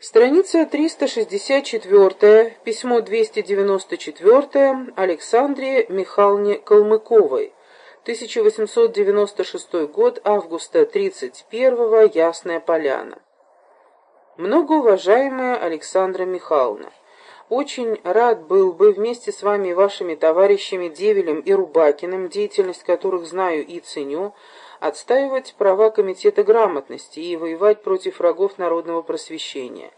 Страница 364, письмо 294 Александре Михайловне Калмыковой, 1896 год, августа 31 Ясная Поляна. Многоуважаемая Александра Михайловна, очень рад был бы вместе с вами и вашими товарищами Девелем и Рубакиным, деятельность которых знаю и ценю, отстаивать права Комитета грамотности и воевать против врагов народного просвещения.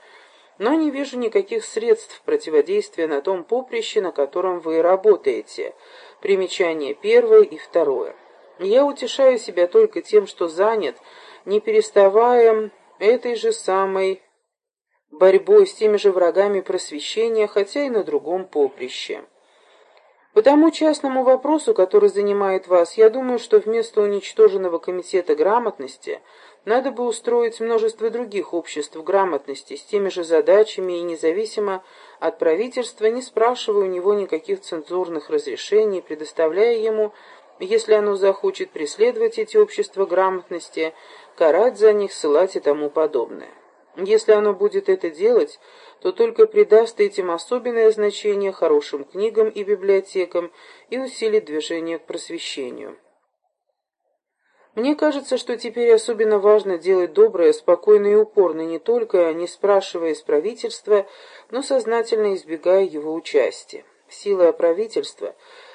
Но не вижу никаких средств противодействия на том поприще, на котором вы работаете. Примечание первое и второе. Я утешаю себя только тем, что занят, не переставая этой же самой борьбой с теми же врагами просвещения, хотя и на другом поприще. По тому частному вопросу, который занимает вас, я думаю, что вместо уничтоженного комитета грамотности надо бы устроить множество других обществ грамотности с теми же задачами и независимо от правительства, не спрашивая у него никаких цензурных разрешений, предоставляя ему, если оно захочет преследовать эти общества грамотности, карать за них, ссылать и тому подобное. Если оно будет это делать, то только придаст этим особенное значение хорошим книгам и библиотекам и усилит движение к просвещению. Мне кажется, что теперь особенно важно делать доброе, спокойно и упорно, не только не спрашивая из правительства, но сознательно избегая его участия. Сила правительства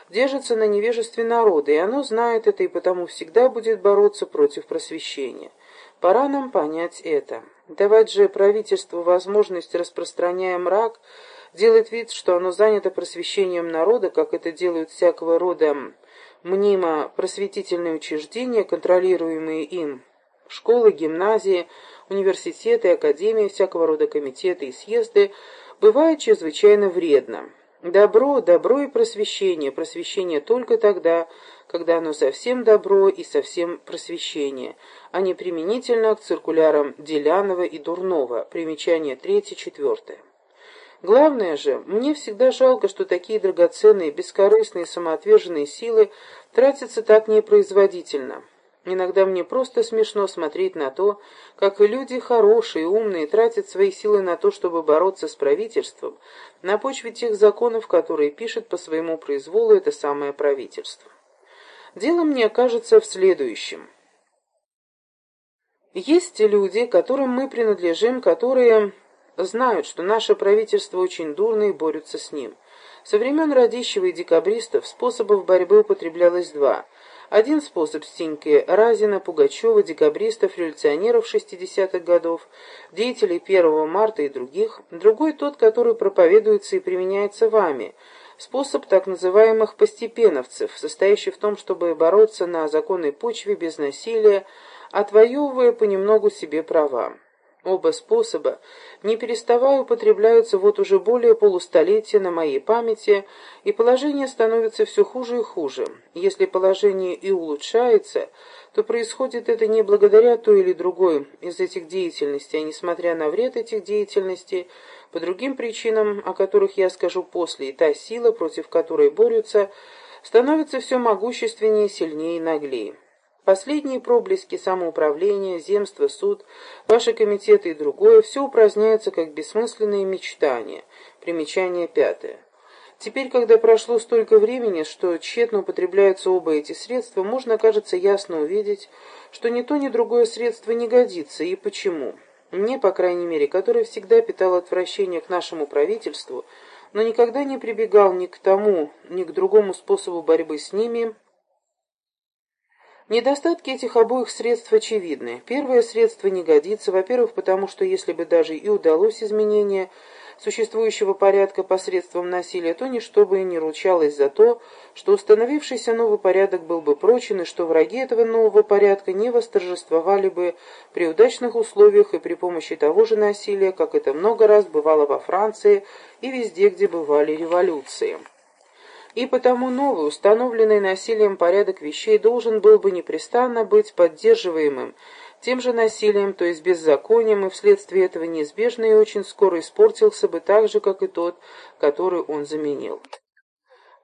держится на невежестве народа, и оно знает это и потому всегда будет бороться против просвещения. Пора нам понять это. Давать же правительству возможность, распространяя мрак, делать вид, что оно занято просвещением народа, как это делают всякого рода мнимо просветительные учреждения, контролируемые им, школы, гимназии, университеты, академии, всякого рода комитеты и съезды, бывает чрезвычайно вредно. Добро, добро и просвещение, просвещение только тогда, когда оно совсем добро и совсем просвещение, а не применительно к циркулярам Делянова и Дурнова, примечание третье-четвертое. Главное же, мне всегда жалко, что такие драгоценные, бескорыстные, самоотверженные силы тратятся так непроизводительно. Иногда мне просто смешно смотреть на то, как люди хорошие, умные, тратят свои силы на то, чтобы бороться с правительством, на почве тех законов, которые пишет по своему произволу это самое правительство. Дело мне кажется в следующем. Есть люди, которым мы принадлежим, которые знают, что наше правительство очень дурно и борются с ним. Со времен Радищева и декабристов способов борьбы употреблялось два. Один способ Стеньки Разина, Пугачева, декабристов, революционеров 60-х годов, деятелей 1 марта и других. Другой тот, который проповедуется и применяется вами. Способ так называемых постепеновцев, состоящий в том, чтобы бороться на законной почве без насилия, отвоевывая понемногу себе права. Оба способа, не переставая, употребляются вот уже более полустолетия на моей памяти, и положение становится все хуже и хуже. Если положение и улучшается, то происходит это не благодаря той или другой из этих деятельностей, а несмотря на вред этих деятельностей, по другим причинам, о которых я скажу после, и та сила, против которой борются, становится все могущественнее, сильнее и наглее. Последние проблески самоуправления, земство, суд, ваши комитеты и другое, все упраздняется как бессмысленные мечтания. Примечание пятое. Теперь, когда прошло столько времени, что тщетно употребляются оба эти средства, можно, кажется, ясно увидеть, что ни то, ни другое средство не годится, и почему. Мне, по крайней мере, который всегда питал отвращение к нашему правительству, но никогда не прибегал ни к тому, ни к другому способу борьбы с ними, Недостатки этих обоих средств очевидны. Первое средство не годится, во-первых, потому что если бы даже и удалось изменение существующего порядка посредством насилия, то ничто бы и не ручалось за то, что установившийся новый порядок был бы прочен, и что враги этого нового порядка не восторжествовали бы при удачных условиях и при помощи того же насилия, как это много раз бывало во Франции и везде, где бывали революции и потому новый, установленный насилием порядок вещей должен был бы непрестанно быть поддерживаемым тем же насилием, то есть беззаконием, и вследствие этого неизбежно и очень скоро испортился бы так же, как и тот, который он заменил.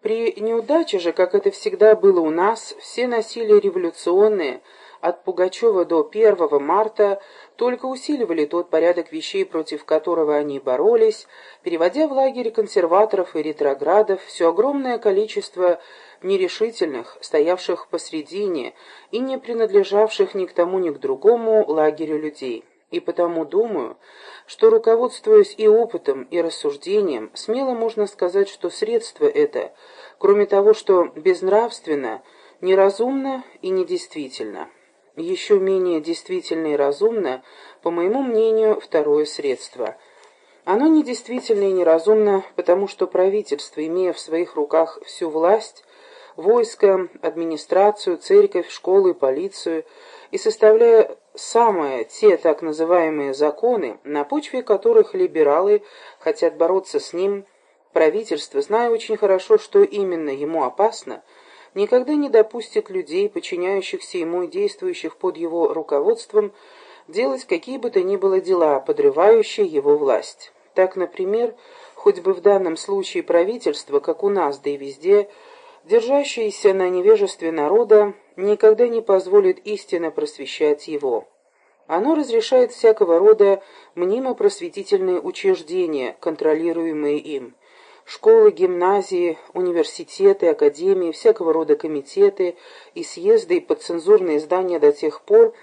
При неудаче же, как это всегда было у нас, все насилия революционные, от Пугачева до 1 марта, только усиливали тот порядок вещей, против которого они боролись, переводя в лагерь консерваторов и ретроградов все огромное количество нерешительных, стоявших посредине и не принадлежавших ни к тому, ни к другому лагерю людей. И потому думаю, что, руководствуясь и опытом, и рассуждением, смело можно сказать, что средство это, кроме того, что безнравственно, неразумно и недействительно. Еще менее действительно и разумно, по моему мнению, второе средство. Оно недействительно и неразумно, потому что правительство, имея в своих руках всю власть, войско, администрацию, церковь, школы, полицию, и составляя самые те так называемые законы, на почве которых либералы хотят бороться с ним, правительство, зная очень хорошо, что именно ему опасно, никогда не допустит людей, подчиняющихся ему и действующих под его руководством, делать какие бы то ни было дела, подрывающие его власть. Так, например, хоть бы в данном случае правительство, как у нас, да и везде, держащееся на невежестве народа, никогда не позволит истинно просвещать его. Оно разрешает всякого рода мнимо-просветительные учреждения, контролируемые им. Школы, гимназии, университеты, академии, всякого рода комитеты и съезды и подцензурные издания до тех пор,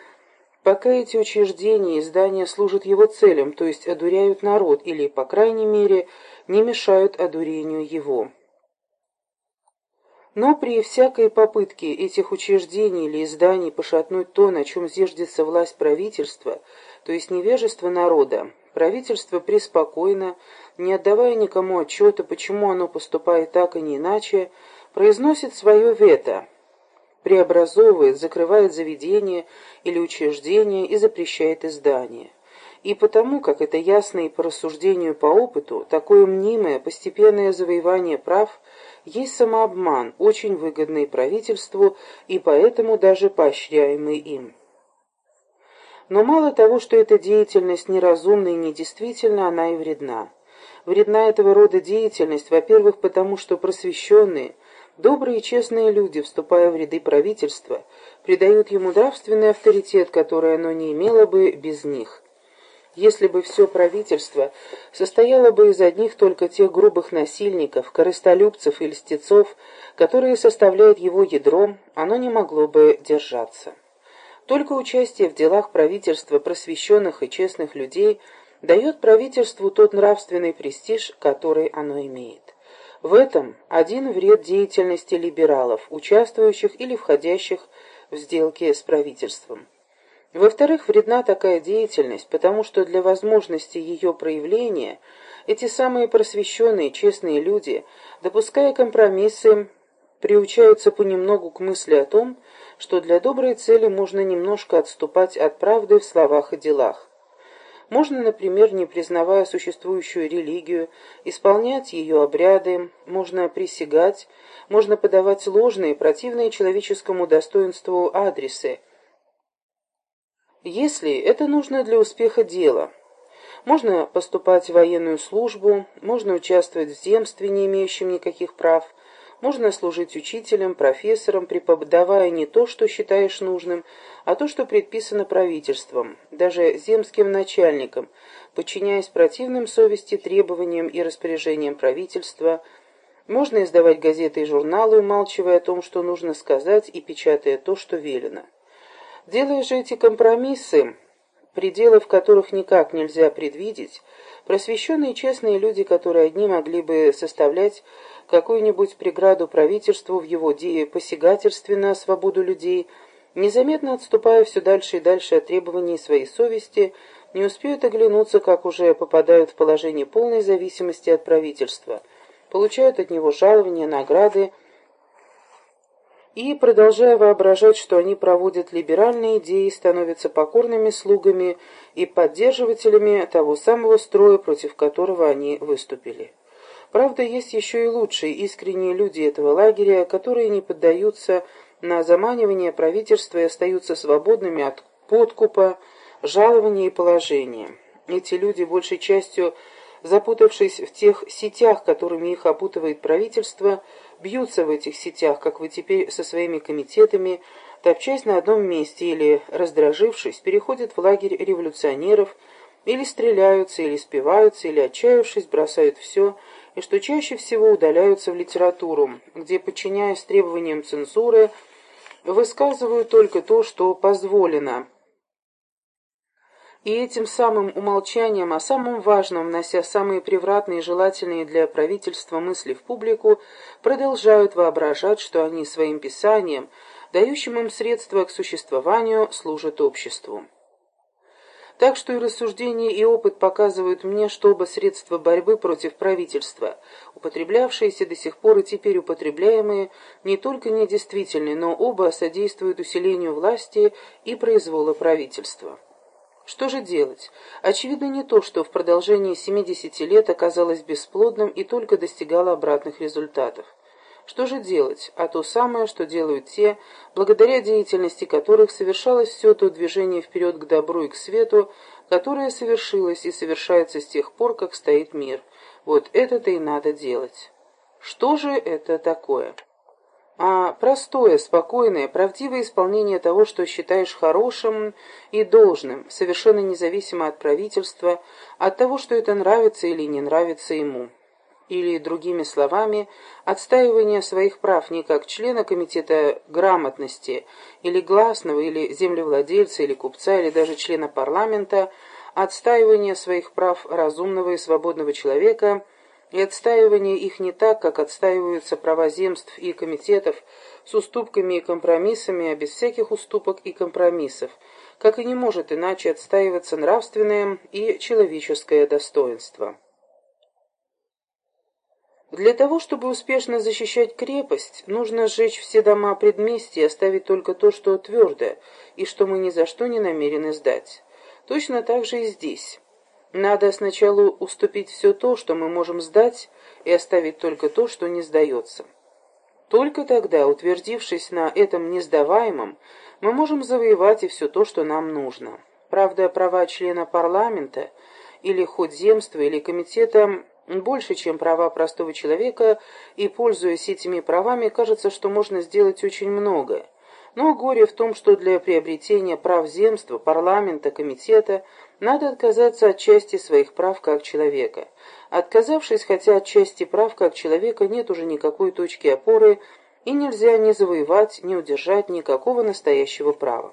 пока эти учреждения и издания служат его целям, то есть одуряют народ или, по крайней мере, не мешают одурению его. Но при всякой попытке этих учреждений или изданий пошатнуть то, на чем зиждется власть правительства, то есть невежество народа, правительство преспокойно, не отдавая никому отчета, почему оно поступает так и не иначе, произносит свое вето, преобразовывает, закрывает заведение или учреждение и запрещает издание. И потому, как это ясно и по рассуждению по опыту, такое мнимое постепенное завоевание прав есть самообман, очень выгодный правительству и поэтому даже поощряемый им. Но мало того, что эта деятельность неразумна и недействительна, она и вредна. Вредна этого рода деятельность, во-первых, потому что просвещенные, добрые и честные люди, вступая в ряды правительства, придают ему нравственный авторитет, который оно не имело бы без них. Если бы все правительство состояло бы из одних только тех грубых насильников, корыстолюбцев и льстецов, которые составляют его ядром, оно не могло бы держаться. Только участие в делах правительства просвещенных и честных людей дает правительству тот нравственный престиж, который оно имеет. В этом один вред деятельности либералов, участвующих или входящих в сделки с правительством. Во-вторых, вредна такая деятельность, потому что для возможности ее проявления эти самые просвещенные, честные люди, допуская компромиссы, приучаются понемногу к мысли о том, что для доброй цели можно немножко отступать от правды в словах и делах. Можно, например, не признавая существующую религию, исполнять ее обряды, можно присягать, можно подавать ложные, противные человеческому достоинству адресы, если это нужно для успеха дела. Можно поступать в военную службу, можно участвовать в земстве, не имеющем никаких прав, можно служить учителем, профессором, преподавая не то, что считаешь нужным, а то, что предписано правительством, даже земским начальником, подчиняясь противным совести требованиям и распоряжениям правительства, можно издавать газеты и журналы, умалчивая о том, что нужно сказать, и печатая то, что велено. Делая же эти компромиссы, пределов которых никак нельзя предвидеть, просвещенные честные люди, которые одни могли бы составлять какую-нибудь преграду правительству в его посягательстве на свободу людей, незаметно отступая все дальше и дальше от требований своей совести, не успеют оглянуться, как уже попадают в положение полной зависимости от правительства, получают от него жалования, награды, и, продолжая воображать, что они проводят либеральные идеи, становятся покорными слугами и поддерживателями того самого строя, против которого они выступили. Правда, есть еще и лучшие, искренние люди этого лагеря, которые не поддаются на заманивание правительства и остаются свободными от подкупа, жалования и положения. Эти люди, большей частью запутавшись в тех сетях, которыми их опутывает правительство, бьются в этих сетях, как вы теперь со своими комитетами, топчась на одном месте или, раздражившись, переходят в лагерь революционеров, или стреляются, или спиваются, или, отчаявшись, бросают все, и что чаще всего удаляются в литературу, где, подчиняясь требованиям цензуры, высказывают только то, что позволено, и этим самым умолчанием о самом важном, внося самые превратные и желательные для правительства мысли в публику, продолжают воображать, что они своим писанием, дающим им средства к существованию, служат обществу. Так что и рассуждения, и опыт показывают мне, что оба средства борьбы против правительства, употреблявшиеся до сих пор и теперь употребляемые, не только недействительны, но оба содействуют усилению власти и произвола правительства. Что же делать? Очевидно не то, что в продолжении 70 лет оказалось бесплодным и только достигало обратных результатов. Что же делать? А то самое, что делают те, благодаря деятельности которых совершалось все то движение вперед к добру и к свету, которое совершилось и совершается с тех пор, как стоит мир. Вот это-то и надо делать. Что же это такое? а простое, спокойное, правдивое исполнение того, что считаешь хорошим и должным, совершенно независимо от правительства, от того, что это нравится или не нравится ему или, другими словами, отстаивание своих прав не как члена комитета грамотности, или гласного, или землевладельца, или купца, или даже члена парламента, отстаивание своих прав разумного и свободного человека и отстаивание их не так, как отстаиваются права земств и комитетов с уступками и компромиссами, а без всяких уступок и компромиссов, как и не может иначе отстаиваться нравственное и человеческое достоинство. Для того, чтобы успешно защищать крепость, нужно сжечь все дома предместья и оставить только то, что твердое, и что мы ни за что не намерены сдать. Точно так же и здесь. Надо сначала уступить все то, что мы можем сдать, и оставить только то, что не сдается. Только тогда, утвердившись на этом несдаваемом, мы можем завоевать и все то, что нам нужно. Правда, права члена парламента или худземства или комитета больше, чем права простого человека, и, пользуясь этими правами, кажется, что можно сделать очень многое. Но горе в том, что для приобретения прав земства, парламента, комитета надо отказаться от части своих прав как человека. Отказавшись хотя от части прав как человека, нет уже никакой точки опоры, и нельзя ни завоевать, ни удержать никакого настоящего права.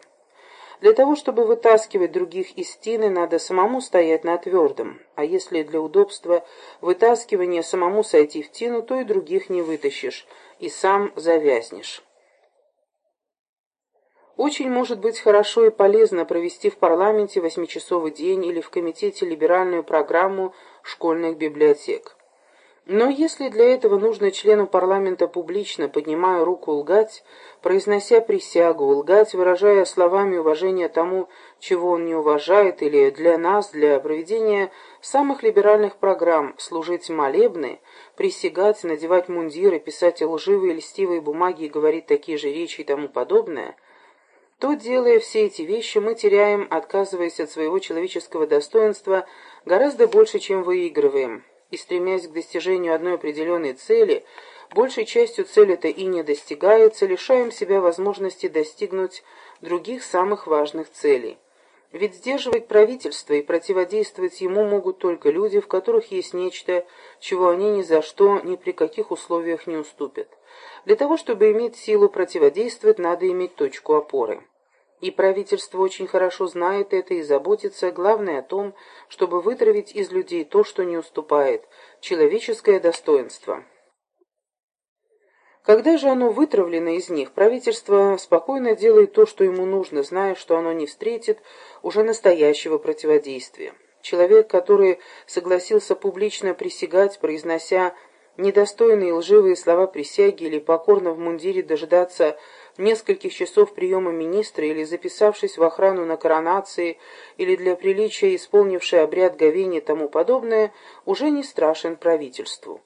Для того, чтобы вытаскивать других из тины, надо самому стоять на твердом, а если для удобства вытаскивания самому сойти в тину, то и других не вытащишь, и сам завязнешь. Очень может быть хорошо и полезно провести в парламенте восьмичасовый день или в комитете либеральную программу школьных библиотек. Но если для этого нужно члену парламента публично, поднимая руку, лгать, произнося присягу, лгать, выражая словами уважения тому, чего он не уважает, или для нас, для проведения самых либеральных программ, служить молебны, присягать, надевать мундиры, писать лживые льстивые бумаги и говорить такие же речи и тому подобное, то, делая все эти вещи, мы теряем, отказываясь от своего человеческого достоинства, гораздо больше, чем выигрываем и стремясь к достижению одной определенной цели, большей частью цель-то и не достигается, лишаем себя возможности достигнуть других самых важных целей. Ведь сдерживать правительство и противодействовать ему могут только люди, в которых есть нечто, чего они ни за что, ни при каких условиях не уступят. Для того, чтобы иметь силу противодействовать, надо иметь точку опоры. И правительство очень хорошо знает это и заботится, главное, о том, чтобы вытравить из людей то, что не уступает, человеческое достоинство. Когда же оно вытравлено из них, правительство спокойно делает то, что ему нужно, зная, что оно не встретит уже настоящего противодействия. Человек, который согласился публично присягать, произнося недостойные лживые слова присяги или покорно в мундире дожидаться нескольких часов приема министра или записавшись в охрану на коронации или для приличия исполнивший обряд говения и тому подобное, уже не страшен правительству.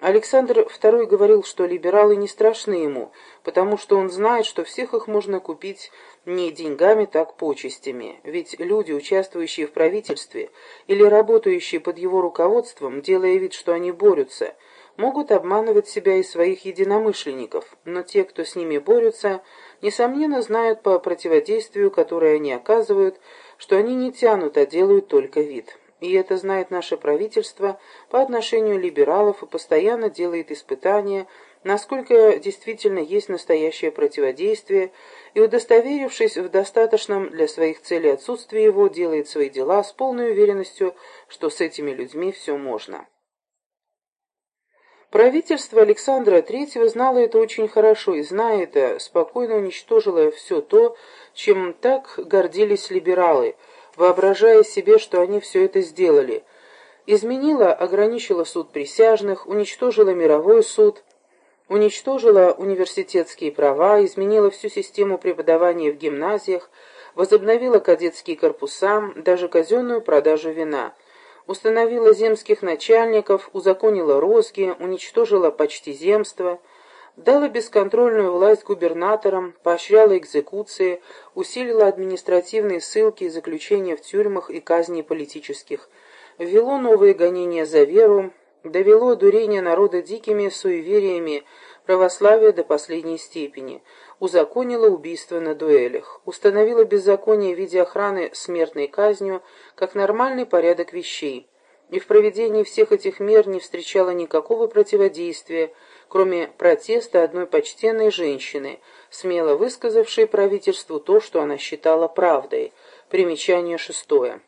Александр II говорил, что либералы не страшны ему, потому что он знает, что всех их можно купить не деньгами, так почестями. Ведь люди, участвующие в правительстве или работающие под его руководством, делая вид, что они борются – могут обманывать себя и своих единомышленников, но те, кто с ними борются, несомненно, знают по противодействию, которое они оказывают, что они не тянут, а делают только вид. И это знает наше правительство по отношению либералов и постоянно делает испытания, насколько действительно есть настоящее противодействие, и, удостоверившись в достаточном для своих целей отсутствии его, делает свои дела с полной уверенностью, что с этими людьми все можно. Правительство Александра III знало это очень хорошо и, зная это, спокойно уничтожило все то, чем так гордились либералы, воображая себе, что они все это сделали. Изменила, ограничила суд присяжных, уничтожила мировой суд, уничтожила университетские права, изменила всю систему преподавания в гимназиях, возобновила кадетские корпуса, даже казенную продажу вина – установила земских начальников, узаконила розги, уничтожила почти земство, дала бесконтрольную власть губернаторам, поощряла экзекуции, усилила административные ссылки и заключения в тюрьмах и казни политических, ввело новые гонения за веру, довело дурение народа дикими суевериями православия до последней степени, узаконила убийство на дуэлях, установила беззаконие в виде охраны смертной казнью как нормальный порядок вещей, и в проведении всех этих мер не встречала никакого противодействия, кроме протеста одной почтенной женщины, смело высказавшей правительству то, что она считала правдой. Примечание шестое.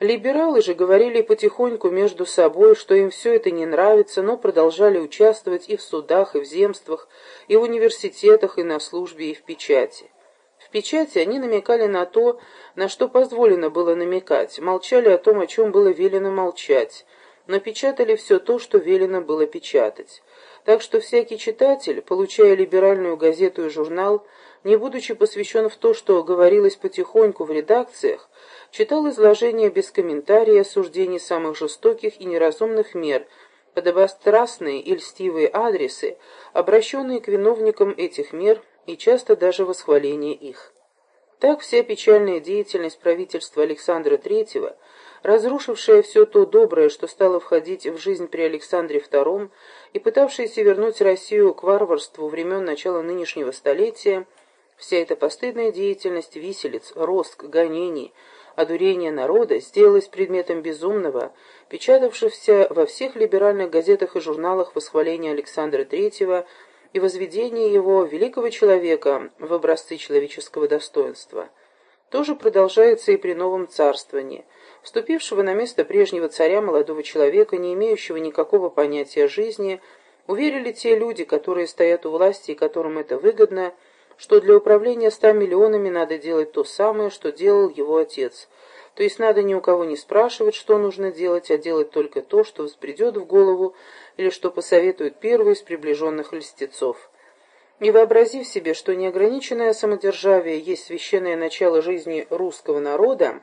Либералы же говорили потихоньку между собой, что им все это не нравится, но продолжали участвовать и в судах, и в земствах, и в университетах, и на службе, и в печати. В печати они намекали на то, на что позволено было намекать, молчали о том, о чем было велено молчать, но печатали все то, что велено было печатать. Так что всякий читатель, получая либеральную газету и журнал, не будучи посвящен в то, что говорилось потихоньку в редакциях, читал изложение без комментария осуждений самых жестоких и неразумных мер, подобострастные и льстивые адресы, обращенные к виновникам этих мер и часто даже восхваление их. Так вся печальная деятельность правительства Александра III, разрушившая все то доброе, что стало входить в жизнь при Александре II и пытавшаяся вернуть Россию к варварству времен начала нынешнего столетия, вся эта постыдная деятельность виселиц, роск, гонений, одурение народа сделалось предметом безумного, печатавшегося во всех либеральных газетах и журналах восхваления Александра III и возведения его, великого человека, в образцы человеческого достоинства. То же продолжается и при новом царствовании. Вступившего на место прежнего царя молодого человека, не имеющего никакого понятия жизни, уверили те люди, которые стоят у власти и которым это выгодно, что для управления ста миллионами надо делать то самое, что делал его отец. То есть надо ни у кого не спрашивать, что нужно делать, а делать только то, что взбредет в голову или что посоветует первый из приближенных льстецов. И вообразив себе, что неограниченное самодержавие есть священное начало жизни русского народа,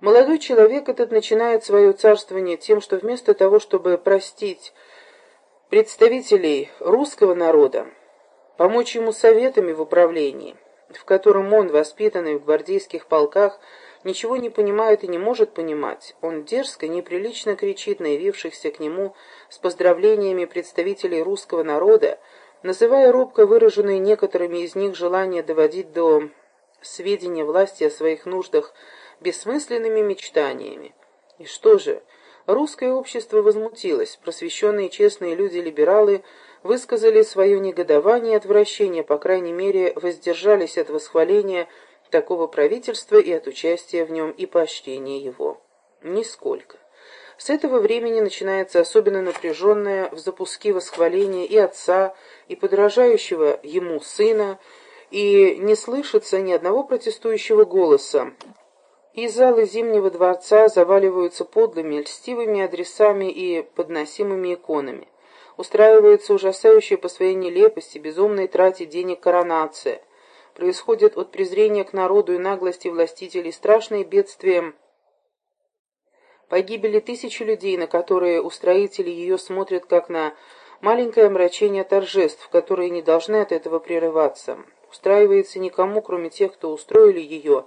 молодой человек этот начинает свое царствование тем, что вместо того, чтобы простить представителей русского народа, помочь ему советами в управлении, в котором он, воспитанный в гвардейских полках, ничего не понимает и не может понимать. Он дерзко, неприлично кричит на явившихся к нему с поздравлениями представителей русского народа, называя робко выраженные некоторыми из них желания доводить до сведения власти о своих нуждах бессмысленными мечтаниями. И что же? Русское общество возмутилось, просвещенные честные люди-либералы – высказали свое негодование и отвращение, по крайней мере, воздержались от восхваления такого правительства и от участия в нем и поощрения его. Нисколько. С этого времени начинается особенно напряженное в запуске восхваления и отца, и подражающего ему сына, и не слышится ни одного протестующего голоса. И залы Зимнего дворца заваливаются подлыми, льстивыми адресами и подносимыми иконами устраивается ужасающая по своей нелепости, безумной трате денег коронация. Происходит от презрения к народу и наглости властителей страшные бедствия погибели тысячи людей, на которые устроители ее смотрят как на маленькое омрачение торжеств, которые не должны от этого прерываться. Устраивается никому, кроме тех, кто устроили ее,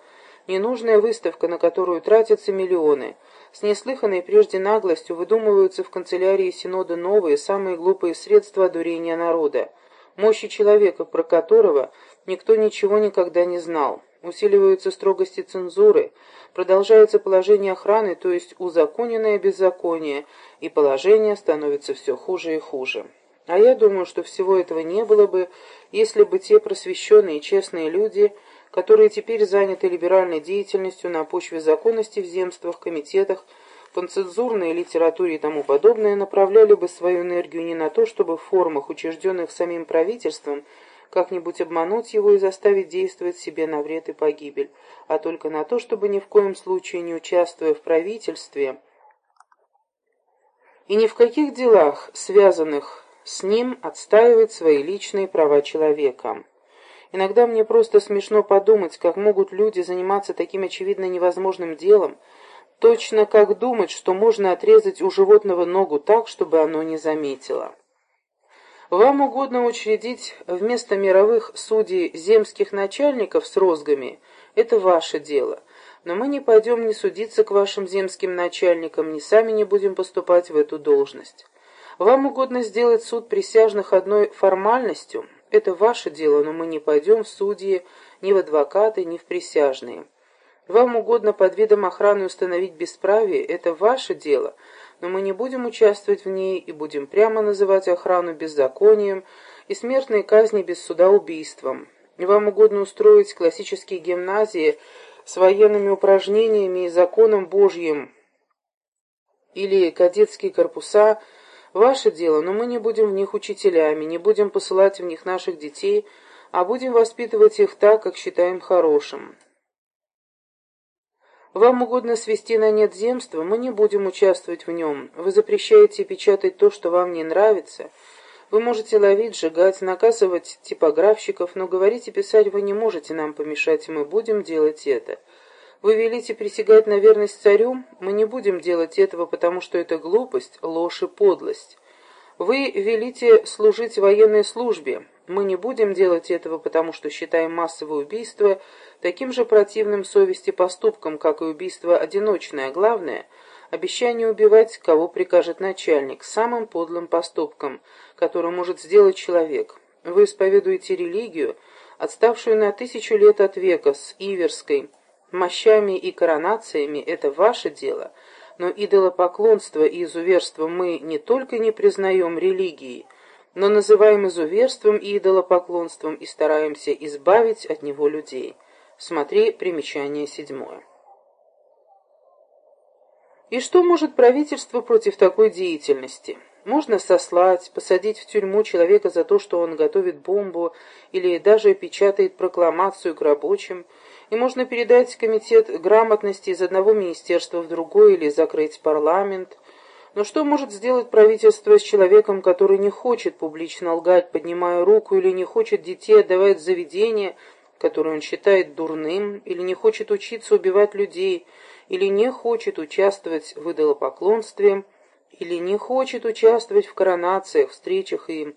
ненужная выставка, на которую тратятся миллионы – с неслыханной прежде наглостью выдумываются в канцелярии Синода новые, самые глупые средства одурения народа. мощи человека, про которого никто ничего никогда не знал. Усиливаются строгости цензуры, продолжается положение охраны, то есть узаконенное беззаконие, и положение становится все хуже и хуже. А я думаю, что всего этого не было бы, если бы те просвещенные и честные люди, которые теперь заняты либеральной деятельностью на почве законности в земствах, комитетах, по цензурной литературе и тому подобное, направляли бы свою энергию не на то, чтобы в формах, учрежденных самим правительством, как-нибудь обмануть его и заставить действовать себе на вред и погибель, а только на то, чтобы ни в коем случае не участвуя в правительстве и ни в каких делах, связанных с ним, отстаивать свои личные права человека. Иногда мне просто смешно подумать, как могут люди заниматься таким очевидно невозможным делом, точно как думать, что можно отрезать у животного ногу так, чтобы оно не заметило. Вам угодно учредить вместо мировых судей земских начальников с розгами, это ваше дело. Но мы не пойдем ни судиться к вашим земским начальникам, ни сами не будем поступать в эту должность. Вам угодно сделать суд присяжных одной формальностью, это ваше дело, но мы не пойдем в судьи, ни в адвокаты, ни в присяжные. Вам угодно под видом охраны установить бесправие, это ваше дело, но мы не будем участвовать в ней и будем прямо называть охрану беззаконием и смертные казни без суда убийством. Вам угодно устроить классические гимназии с военными упражнениями и законом Божьим или кадетские корпуса – ваше дело, но мы не будем в них учителями, не будем посылать в них наших детей, а будем воспитывать их так, как считаем хорошим. Вам угодно свести на нет земство, мы не будем участвовать в нем. Вы запрещаете печатать то, что вам не нравится. Вы можете ловить, сжигать, наказывать типографщиков, но говорить и писать вы не можете нам помешать, и мы будем делать это. Вы велите присягать на верность царю? Мы не будем делать этого, потому что это глупость, ложь и подлость. Вы велите служить военной службе. Мы не будем делать этого, потому что считаем массовое убийство таким же противным совести поступком, как и убийство одиночное, главное – обещание убивать, кого прикажет начальник, самым подлым поступком, который может сделать человек. Вы исповедуете религию, отставшую на тысячу лет от века, с Иверской, мощами и коронациями – это ваше дело – но идолопоклонство и изуверство мы не только не признаем религией, но называем изуверством и идолопоклонством и стараемся избавить от него людей. Смотри примечание седьмое. И что может правительство против такой деятельности? Можно сослать, посадить в тюрьму человека за то, что он готовит бомбу или даже печатает прокламацию к рабочим – и можно передать комитет грамотности из одного министерства в другое или закрыть парламент. Но что может сделать правительство с человеком, который не хочет публично лгать, поднимая руку, или не хочет детей отдавать в заведение, которое он считает дурным, или не хочет учиться убивать людей, или не хочет участвовать в идолопоклонстве, или не хочет участвовать в коронациях, встречах и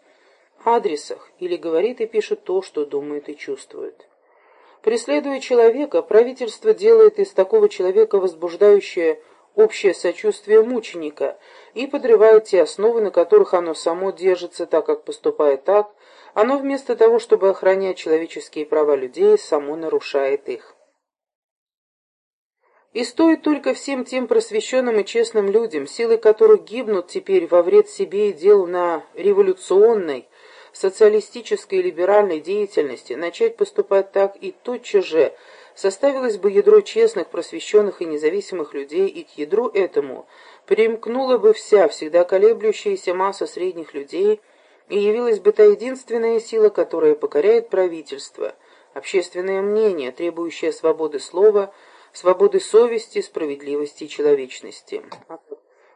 адресах, или говорит и пишет то, что думает и чувствует. Преследуя человека, правительство делает из такого человека возбуждающее общее сочувствие мученика и подрывает те основы, на которых оно само держится, так как поступает так, оно вместо того, чтобы охранять человеческие права людей, само нарушает их. И стоит только всем тем просвещенным и честным людям, силы которых гибнут теперь во вред себе и дел на революционной, социалистической и либеральной деятельности начать поступать так и тотчас же составилось бы ядро честных, просвещенных и независимых людей, и к ядру этому примкнула бы вся всегда колеблющаяся масса средних людей, и явилась бы та единственная сила, которая покоряет правительство, общественное мнение, требующее свободы слова, свободы совести, справедливости и человечности.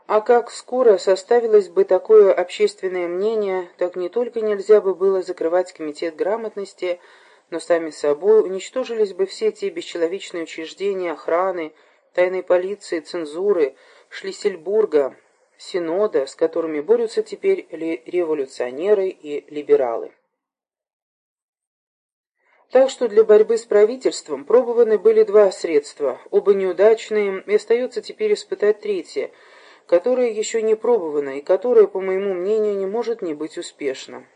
А как скоро составилось бы такое общественное мнение, так не только нельзя бы было закрывать комитет грамотности, но сами собой уничтожились бы все те бесчеловечные учреждения охраны, тайной полиции, цензуры, Шлиссельбурга, Синода, с которыми борются теперь революционеры и либералы. Так что для борьбы с правительством пробованы были два средства, оба неудачные, и остается теперь испытать третье – которое еще не пробовано и которое, по моему мнению, не может не быть успешно.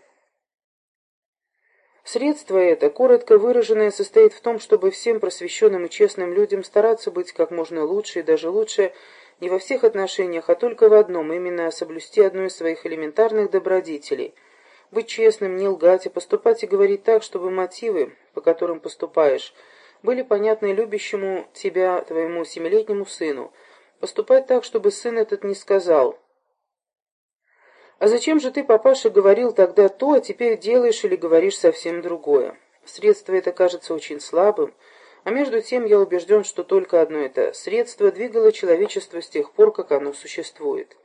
Средство это, коротко выраженное, состоит в том, чтобы всем просвещенным и честным людям стараться быть как можно лучше и даже лучше не во всех отношениях, а только в одном, именно соблюсти одну из своих элементарных добродетелей – быть честным, не лгать, а поступать и говорить так, чтобы мотивы, по которым поступаешь, были понятны любящему тебя, твоему семилетнему сыну. Поступать так, чтобы сын этот не сказал. «А зачем же ты, папаша, говорил тогда то, а теперь делаешь или говоришь совсем другое?» Средство это кажется очень слабым, а между тем я убежден, что только одно это средство двигало человечество с тех пор, как оно существует.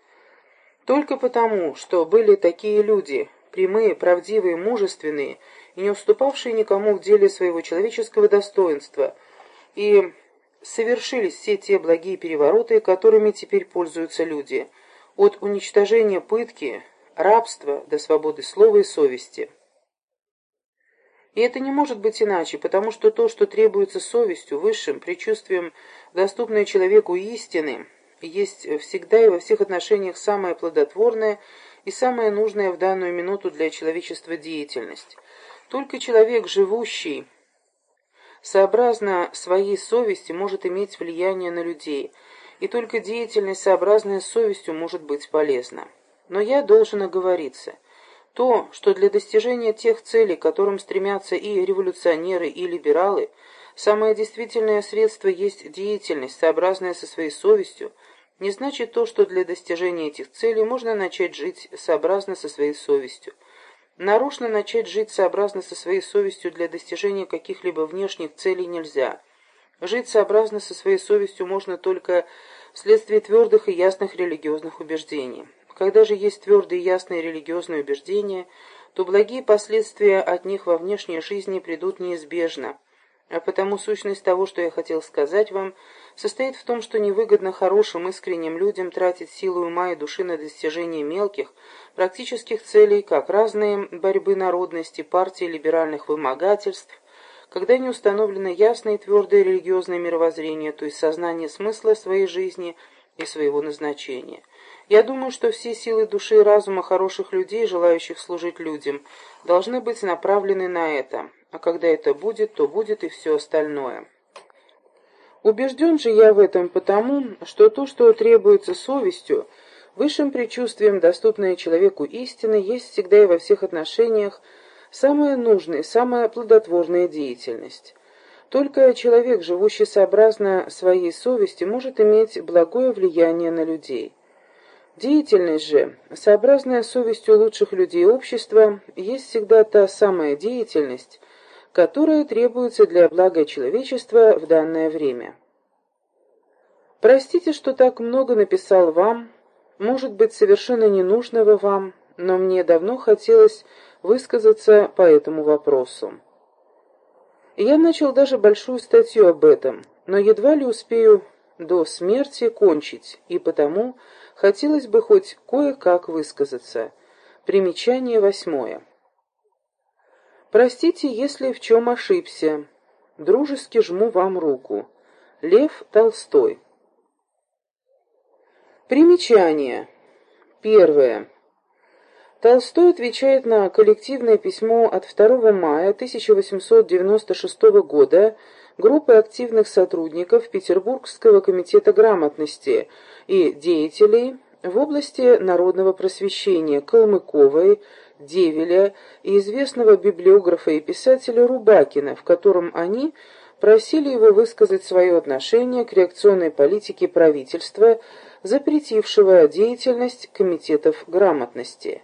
Только потому, что были такие люди, прямые, правдивые, мужественные и не уступавшие никому в деле своего человеческого достоинства, и совершились все те благие перевороты, которыми теперь пользуются люди, от уничтожения пытки, рабства до свободы слова и совести. И это не может быть иначе, потому что то, что требуется совестью, высшим, предчувствием, доступной человеку истины, есть всегда и во всех отношениях самое плодотворное и самая нужная в данную минуту для человечества деятельность. Только человек, живущий сообразно своей совести, может иметь влияние на людей, и только деятельность, сообразная совестью, может быть полезна. Но я должен оговориться. То, что для достижения тех целей, к которым стремятся и революционеры, и либералы, самое действительное средство есть деятельность, сообразная со своей совестью – не значит то, что для достижения этих целей можно начать жить сообразно со своей совестью. Нарочно начать жить сообразно со своей совестью для достижения каких-либо внешних целей нельзя. Жить сообразно со своей совестью можно только вследствие твердых и ясных религиозных убеждений. Когда же есть твердые и ясные религиозные убеждения, то благие последствия от них во внешней жизни придут неизбежно, а потому сущность того, что я хотел сказать вам, состоит в том, что невыгодно хорошим, искренним людям тратить силу ума и души на достижение мелких, практических целей, как разные борьбы народности, партии либеральных вымогательств, когда не установлено ясное и твердое религиозное мировоззрение, то есть сознание смысла своей жизни и своего назначения. Я думаю, что все силы души и разума хороших людей, желающих служить людям, должны быть направлены на это, а когда это будет, то будет и все остальное. Убежден же я в этом потому, что то, что требуется совестью, высшим предчувствием, доступное человеку истины, есть всегда и во всех отношениях самая нужная, самая плодотворная деятельность. Только человек, живущий сообразно своей совести, может иметь благое влияние на людей. Деятельность же, сообразная совестью лучших людей общества, есть всегда та самая деятельность, которое требуется для блага человечества в данное время. Простите, что так много написал вам, может быть, совершенно ненужного вам, но мне давно хотелось высказаться по этому вопросу. Я начал даже большую статью об этом, но едва ли успею до смерти кончить, и потому хотелось бы хоть кое-как высказаться. Примечание восьмое. Простите, если в чем ошибся. Дружески жму вам руку. Лев Толстой. Примечание. Первое. Толстой отвечает на коллективное письмо от 2 мая 1896 года группы активных сотрудников Петербургского комитета грамотности и деятелей в области народного просвещения Калмыковой, Девеля и известного библиографа и писателя Рубакина, в котором они просили его высказать свое отношение к реакционной политике правительства, запретившего деятельность комитетов грамотности.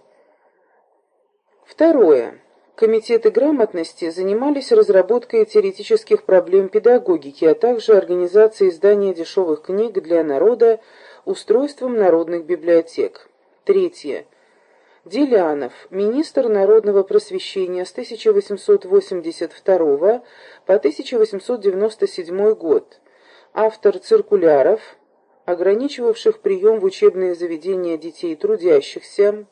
Второе. Комитеты грамотности занимались разработкой теоретических проблем педагогики, а также организацией издания дешевых книг для народа, устройством народных библиотек. Третье. Делянов, министр народного просвещения с 1882 по 1897 год, автор циркуляров, ограничивавших прием в учебные заведения детей трудящихся,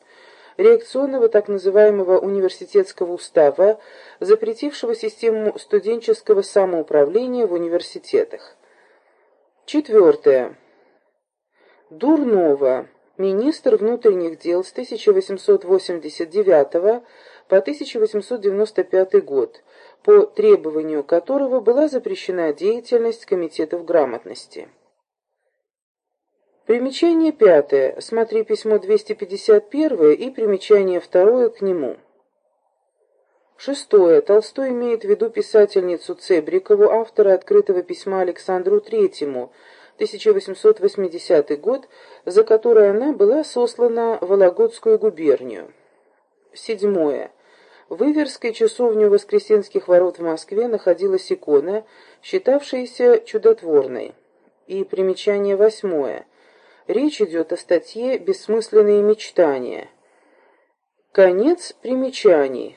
реакционного так называемого университетского устава, запретившего систему студенческого самоуправления в университетах. Четвертое. Дурнова министр внутренних дел с 1889 по 1895 год, по требованию которого была запрещена деятельность комитетов грамотности. Примечание пятое. Смотри письмо 251 и примечание второе к нему. Шестое. Толстой имеет в виду писательницу Цебрикову, автора открытого письма Александру Третьему, 1880 год, за которое она была сослана в Вологодскую губернию. Седьмое. В Иверской часовне Воскресенских ворот в Москве находилась икона, считавшаяся чудотворной. И примечание восьмое. Речь идет о статье «Бессмысленные мечтания». Конец примечаний.